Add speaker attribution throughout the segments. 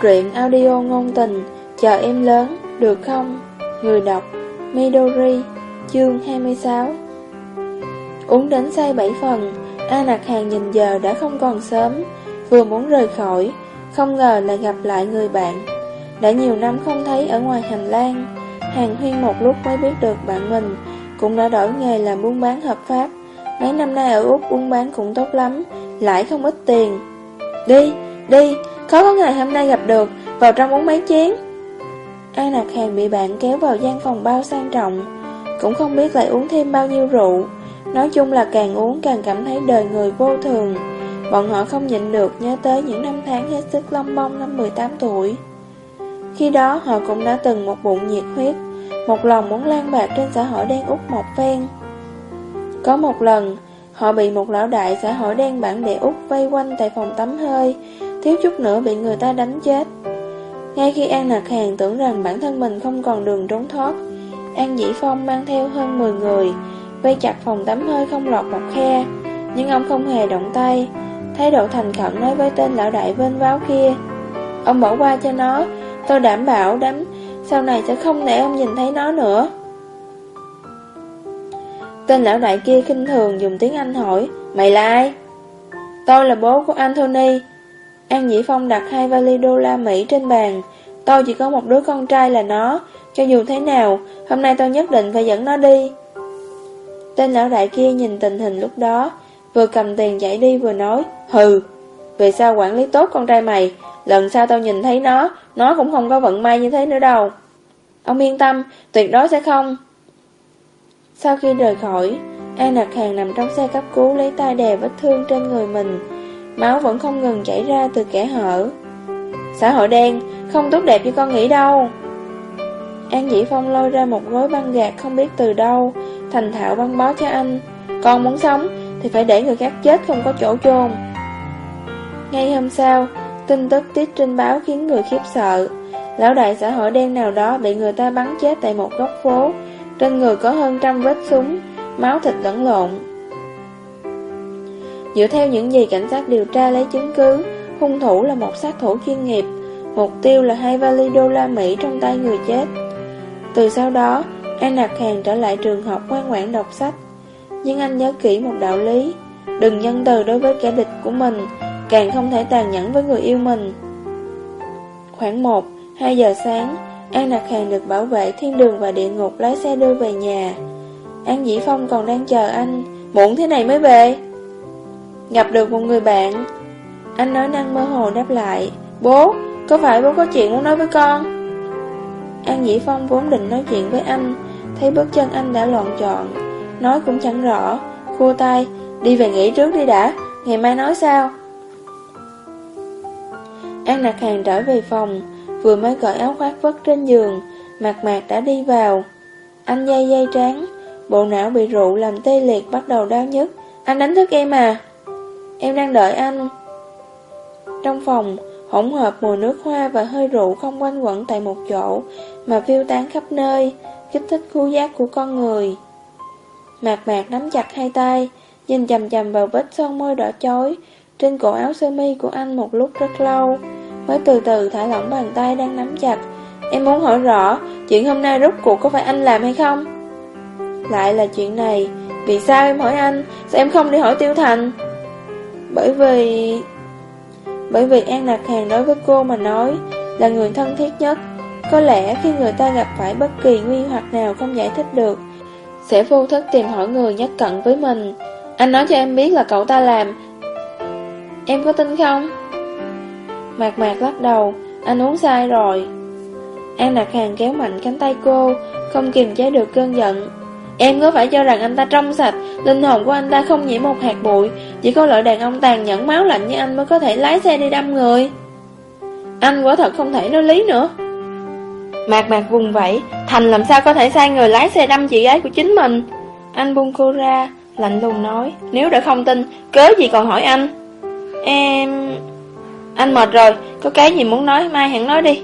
Speaker 1: Truyện audio ngôn tình Chờ em lớn, được không? Người đọc Midori Chương 26 Uống đến say 7 phần A Nạc Hàng nhìn giờ đã không còn sớm Vừa muốn rời khỏi Không ngờ lại gặp lại người bạn. Đã nhiều năm không thấy ở ngoài hành lang Hàng huyên một lúc mới biết được bạn mình Cũng đã đổi nghề làm buôn bán hợp pháp. Mấy năm nay ở Úc buôn bán cũng tốt lắm Lại không ít tiền. Đi, đi Khó có ngày hôm nay gặp được, Vào trong uống mấy chén. An Nạc Hàng bị bạn kéo vào gian phòng bao sang trọng, Cũng không biết lại uống thêm bao nhiêu rượu. Nói chung là càng uống càng cảm thấy đời người vô thường. Bọn họ không nhịn được nhớ tới những năm tháng hết sức long bông năm 18 tuổi. Khi đó họ cũng đã từng một bụng nhiệt huyết, Một lòng muốn lan bạc trên xã hội đen út một phen. Có một lần, Họ bị một lão đại xã hội đen bản địa út vây quanh tại phòng tắm hơi Thiếu chút nữa bị người ta đánh chết. Ngay khi An Nạc Hàng tưởng rằng bản thân mình không còn đường trốn thoát, An Dĩ Phong mang theo hơn 10 người Vây chặt phòng tắm hơi không lọt một khe. Nhưng ông không hề động tay, Thái độ thành khẩn nói với tên lão đại vên váo kia. Ông bỏ qua cho nó, Tôi đảm bảo đám Sau này sẽ không để ông nhìn thấy nó nữa. Tên lão đại kia khinh thường dùng tiếng Anh hỏi, Mày là ai? Tôi là bố của Anthony An Dĩ Phong đặt hai vali đô la Mỹ trên bàn. Tôi chỉ có một đứa con trai là nó. Cho dù thế nào, Hôm nay tôi nhất định phải dẫn nó đi. Tên lão đại kia nhìn tình hình lúc đó, Vừa cầm tiền chạy đi vừa nói, Hừ vì sao quản lý tốt con trai mày, Lần sau tao nhìn thấy nó Nó cũng không có vận may như thế nữa đâu. Ông yên tâm, Tuyệt đối sẽ không. Sau khi rời khỏi, An Nặc Hàng nằm trong xe cấp cứu Lấy tay đè vết thương trên người mình. Máu vẫn không ngừng chảy ra từ kẻ hở. Xã hội đen, Không tốt đẹp như con nghĩ đâu. An Dĩ Phong lôi ra một gói băng gạc không biết từ đâu, Thành thạo băng bó cho anh. Con muốn sống Thì phải để người khác chết không có chỗ chôn. Ngay hôm sau, Tin tức tiết trên báo khiến người khiếp sợ. Lão đại xã hội đen nào đó Bị người ta bắn chết tại một góc phố. Trên người có hơn trăm vết súng, Máu thịt lẫn lộn. Dựa theo những gì cảnh sát điều tra lấy chứng cứ, hung thủ là một sát thủ chuyên nghiệp, mục tiêu là hai vali đô la Mỹ trong tay người chết. Từ sau đó, anh đặt Hàng trở lại trường học ngoan ngoãn đọc sách. Nhưng anh nhớ kỹ một đạo lý, đừng nhân từ đối với kẻ địch của mình, càng không thể tàn nhẫn với người yêu mình. Khoảng 1, 2 giờ sáng, An Nạc Hàng được bảo vệ thiên đường và địa ngục lái xe đưa về nhà. An Dĩ Phong còn đang chờ anh, muộn thế này mới về. Gặp được một người bạn Anh nói năng mơ hồ đáp lại Bố, có phải bố có chuyện muốn nói với con? An Dĩ Phong vốn định nói chuyện với anh Thấy bước chân anh đã loạn trọn Nói cũng chẳng rõ Khua tay, đi về nghỉ trước đi đã Ngày mai nói sao? An Nạc Hàng trở về phòng Vừa mới cởi áo khoác vất trên giường Mạc mạc đã đi vào Anh dây dây tráng, Bộ não bị rượu làm tê liệt bắt đầu đau nhức Anh đánh thức em à Em đang đợi anh. Trong phòng, Hỗn hợp mùi nước hoa và hơi rượu không quanh quẩn tại một chỗ, Mà phiêu tán khắp nơi, Kích thích khu giác của con người. Mạc mạc nắm chặt hai tay, Nhìn chầm chầm vào vết son môi đỏ chói Trên cổ áo sơ mi của anh một lúc rất lâu, Mới từ từ thả lỏng bàn tay đang nắm chặt. Em muốn hỏi rõ, Chuyện hôm nay rốt cuộc có phải anh làm hay không? Lại là chuyện này, Vì sao em hỏi anh? Sao em không đi hỏi Tiêu Thành? Bởi vì... Bởi vì An Lạc Hàng đối với cô mà nói là người thân thiết nhất. Có lẽ khi người ta gặp phải bất kỳ nguy hoặc nào không giải thích được, sẽ vô thức tìm hỏi người nhất cận với mình. Anh nói cho em biết là cậu ta làm. Em có tin không? Mạc mạc lắc đầu, anh uống sai rồi. An Lạc Hàng kéo mạnh cánh tay cô, không kiềm chế được cơn giận. Em có phải cho rằng anh ta trong sạch, Linh hồn của anh ta không nhiễm một hạt bụi, Chỉ có loại đàn ông tàn nhẫn máu lạnh như anh Mới có thể lái xe đi đâm người? Anh quả thật không thể nói lý nữa. Mạc mạc vùng vẫy, Thành làm sao có thể sai người lái xe đâm chị gái của chính mình? Anh buông cô ra, Lạnh lùng nói, Nếu đã không tin, Cớ gì còn hỏi anh? Em... Anh mệt rồi, Có cái gì muốn nói, mai hẳn nói đi.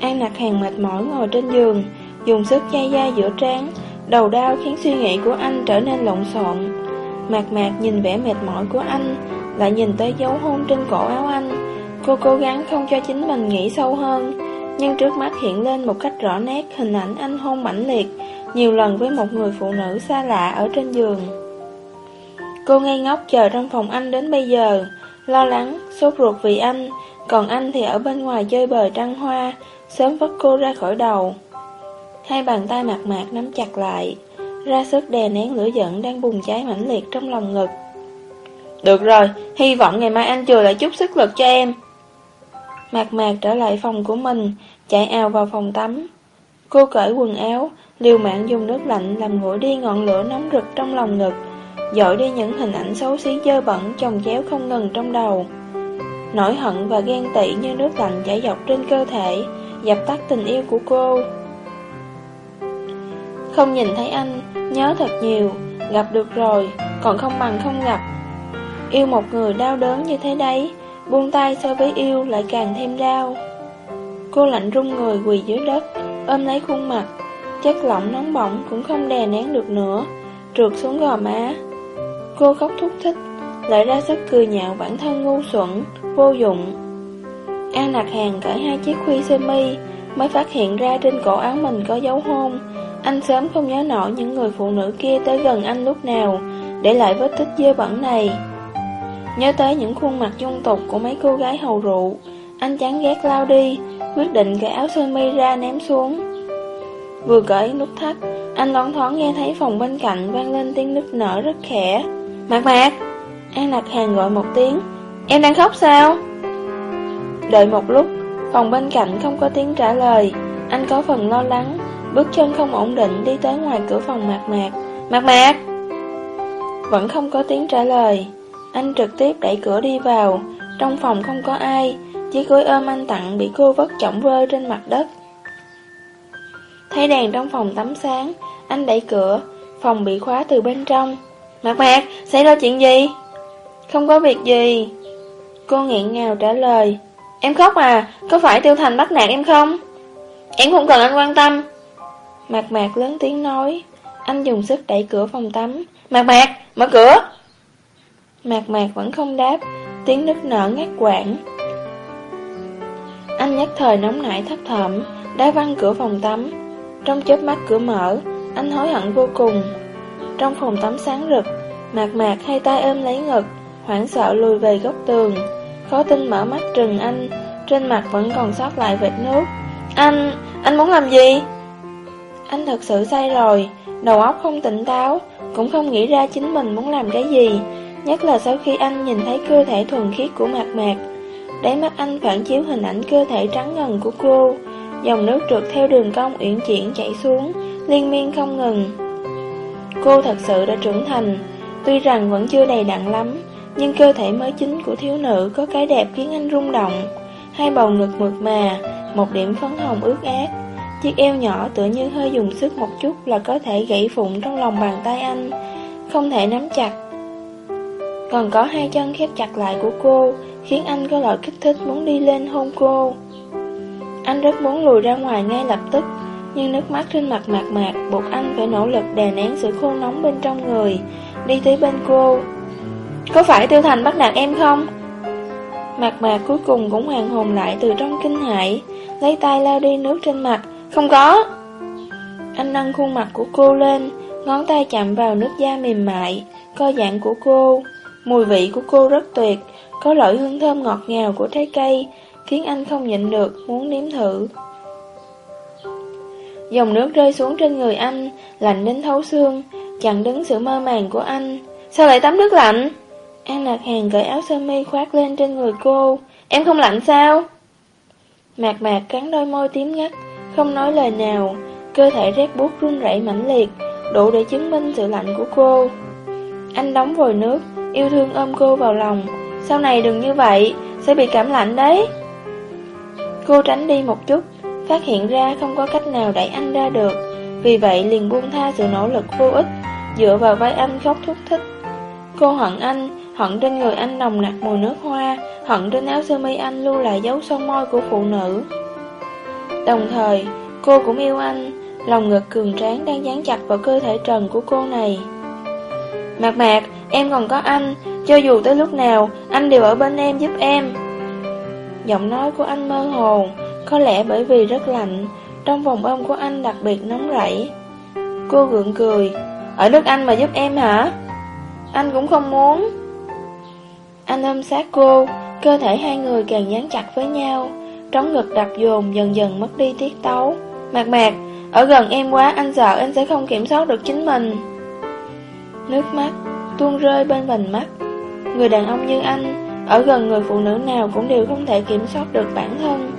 Speaker 1: An nặc hàng mệt mỏi ngồi trên giường, Dùng sức chay da giữa trán Đầu đau khiến suy nghĩ của anh trở nên lộn xộn. Mạc mạc nhìn vẻ mệt mỏi của anh Lại nhìn tới dấu hôn trên cổ áo anh. Cô cố gắng không cho chính mình nghĩ sâu hơn Nhưng trước mắt hiện lên một cách rõ nét hình ảnh anh hôn mãnh liệt Nhiều lần với một người phụ nữ xa lạ ở trên giường. Cô ngây ngốc chờ trong phòng anh đến bây giờ Lo lắng, sốt ruột vì anh Còn anh thì ở bên ngoài chơi bời trăng hoa Sớm vất cô ra khỏi đầu. Hai bàn tay mạc mạc nắm chặt lại Ra sức đè nén lửa giận đang bùng cháy mãnh liệt trong lòng ngực. Được rồi, hy vọng ngày mai anh chừa lại chút sức lực cho em. Mạc mạc trở lại phòng của mình Chạy ào vào phòng tắm. Cô cởi quần áo Liều mạng dùng nước lạnh làm nguội đi ngọn lửa nóng rực trong lòng ngực Dội đi những hình ảnh xấu xí dơ bẩn chồng chéo không ngừng trong đầu. Nỗi hận và ghen tị như nước lạnh chảy dọc trên cơ thể Dập tắt tình yêu của cô. Không nhìn thấy anh, nhớ thật nhiều. Gặp được rồi, còn không bằng không gặp. Yêu một người đau đớn như thế đấy Buông tay so với yêu lại càng thêm đau. Cô lạnh run người quỳ dưới đất Ôm lấy khuôn mặt. Chất lỏng nóng bỏng cũng không đè nén được nữa Trượt xuống gò má. Cô khóc thúc thích Lại ra sức cười nhạo bản thân ngu xuẩn Vô dụng. An lạc hàng cởi hai chiếc khuy sơ mi Mới phát hiện ra trên cổ áo mình có dấu hôn. Anh sớm không nhớ nổi những người phụ nữ kia tới gần anh lúc nào, Để lại vết tích dơ bẩn này. Nhớ tới những khuôn mặt dung tục của mấy cô gái hầu rượu, Anh chán ghét lao đi, Quyết định cởi áo sơ mi ra ném xuống. Vừa cởi nút thắt, Anh loáng thoáng nghe thấy phòng bên cạnh vang lên tiếng nức nở rất khẽ. Mạc mạc! An Lạc Hàng gọi một tiếng. Em đang khóc sao? Đợi một lúc Phòng bên cạnh không có tiếng trả lời. Anh có phần lo lắng Bước chân không ổn định đi tới ngoài cửa phòng mạc mạc. Mạc mạc! Vẫn không có tiếng trả lời. Anh trực tiếp đẩy cửa đi vào. Trong phòng không có ai Chiếc gối ôm anh tặng bị cô vất trọng vơ trên mặt đất. Thấy đèn trong phòng tắm sáng Anh đẩy cửa. Phòng bị khóa từ bên trong. Mạc mạc, xảy ra chuyện gì? Không có việc gì. Cô nghẹn ngào trả lời. Em khóc à, có phải Tiêu Thành bắt nạt em không? Em không cần anh quan tâm. Mạc mạc lớn tiếng nói Anh dùng sức đẩy cửa phòng tắm. Mạc mạc, mở cửa. Mạc mạc vẫn không đáp Tiếng nức nở ngắt quãng. Anh nhất thời nóng nảy thấp thẩm Đá văng cửa phòng tắm. Trong chớp mắt cửa mở Anh hối hận vô cùng. Trong phòng tắm sáng rực Mạc mạc hai tay ôm lấy ngực Hoảng sợ lùi về góc tường. Khó tin mở mắt trừng anh. Trên mặt vẫn còn sót lại vệt nước. Anh, anh muốn làm gì? Anh thật sự say rồi. Đầu óc không tỉnh táo Cũng không nghĩ ra chính mình muốn làm cái gì. Nhất là sau khi anh nhìn thấy cơ thể thuần khiết của mạc mạc. Đáy mắt anh phản chiếu hình ảnh cơ thể trắng ngần của cô. Dòng nước trượt theo đường cong uyển chuyển chảy xuống Liên miên không ngừng. Cô thật sự đã trưởng thành. Tuy rằng vẫn chưa đầy đặn lắm nhưng cơ thể mới chính của thiếu nữ Có cái đẹp khiến anh rung động. Hai bầu ngực mượt mà, Một điểm phấn hồng ướt át. Chiếc eo nhỏ tựa như hơi dùng sức một chút Là có thể gãy phụng trong lòng bàn tay anh, Không thể nắm chặt. Còn có hai chân khép chặt lại của cô, Khiến anh có loại kích thích muốn đi lên hôn cô. Anh rất muốn lùi ra ngoài ngay lập tức, Nhưng nước mắt trên mặt mạc mạc Buộc anh phải nỗ lực đè nén sự khô nóng bên trong người, đi tới bên cô. Có phải Tiêu Thành bắt nạt em không? mạc mạc cuối cùng cũng hoàn hồn lại từ trong kinh hại, lấy tay lao đi nước trên mặt. Không có! Anh nâng khuôn mặt của cô lên, ngón tay chạm vào nước da mềm mại, co dạng của cô. Mùi vị của cô rất tuyệt, có loại hương thơm ngọt ngào của trái cây, khiến anh không nhịn được, muốn nếm thử. Dòng nước rơi xuống trên người anh, lạnh đến thấu xương, chặn đứng sự mơ màng của anh. Sao lại tắm nước lạnh? An Lạc Hàng cởi áo sơ mi khoác lên trên người cô. Em không lạnh sao? Mạc mạc cắn đôi môi tím ngắt, không nói lời nào. Cơ thể rét buốt run rẩy mãnh liệt, đủ để chứng minh sự lạnh của cô. Anh đóng vòi nước, yêu thương ôm cô vào lòng. Sau này đừng như vậy, sẽ bị cảm lạnh đấy. Cô tránh đi một chút, phát hiện ra không có cách nào đẩy anh ra được. Vì vậy liền buông tha sự nỗ lực vô ích Dựa vào vai anh khóc thúc thích Cô hận anh Hận trên người anh nồng nặc mùi nước hoa Hận trên áo sơ mi anh lưu lại dấu son môi của phụ nữ Đồng thời Cô cũng yêu anh Lòng ngực cường tráng đang dán chặt vào cơ thể trần của cô này Mạc mạc Em còn có anh Cho dù tới lúc nào Anh đều ở bên em giúp em Giọng nói của anh mơ hồ, có lẽ bởi vì rất lạnh, trong vòng ôm của anh đặc biệt nóng rẫy. Cô gượng cười, ở nước Anh mà giúp em hả? Anh cũng không muốn. Anh ôm sát cô, cơ thể hai người càng dán chặt với nhau, trống ngực đập dồn dần dần mất đi tiết tấu. Mạc mạc, ở gần em quá anh sợ anh sẽ không kiểm soát được chính mình. Nước mắt tuôn rơi bên vành mắt. Người đàn ông như anh, ở gần người phụ nữ nào cũng đều không thể kiểm soát được bản thân.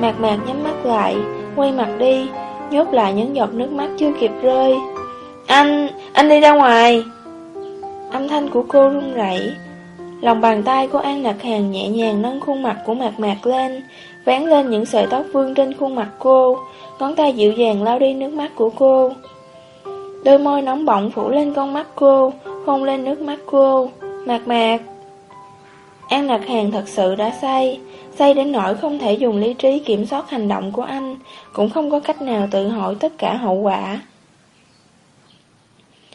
Speaker 1: Mạc mạc nhắm mắt lại, quay mặt đi, nhốt lại những giọt nước mắt chưa kịp rơi. Anh, anh đi ra ngoài. Âm thanh của cô run rẩy. Lòng bàn tay của An Lạc Hàng nhẹ nhàng nâng khuôn mặt của Mạc Mạc lên, vén lên những sợi tóc vương trên khuôn mặt cô, ngón tay dịu dàng lau đi nước mắt của cô. Đôi môi nóng bỏng phủ lên con mắt cô, hôn lên nước mắt cô. Mạc Mạc. An Lạc Hàng thật sự đã say, say đến nỗi không thể dùng lý trí kiểm soát hành động của anh, cũng không có cách nào tự hỏi tất cả hậu quả.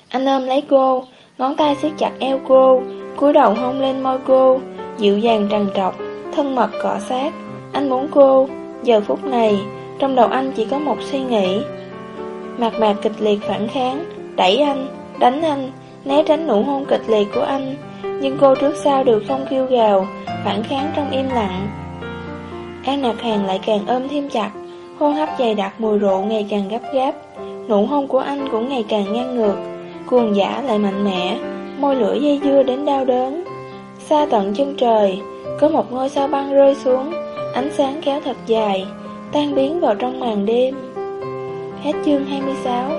Speaker 1: Anh ôm lấy cô, ngón tay siết chặt eo cô, cúi đầu hôn lên môi cô, dịu dàng trằn trọc, thân mật cọ sát. Anh muốn cô, giờ phút này, trong đầu anh chỉ có một suy nghĩ. Mạc mạc kịch liệt phản kháng, đẩy anh, đánh anh, né tránh nụ hôn kịch liệt của anh, nhưng cô trước sau đều không kêu gào, phản kháng trong im lặng. An nạc hàng lại càng ôm thêm chặt, hôn hấp dày đặc mùi rượu ngày càng gấp gáp, nụ hôn của anh cũng ngày càng ngang ngược, cuồng giả lại mạnh mẽ, môi lưỡi dây dưa đến đau đớn. Xa tận chân trời, có một ngôi sao băng rơi xuống, ánh sáng kéo thật dài, tan biến vào trong màn đêm. Hết chương 26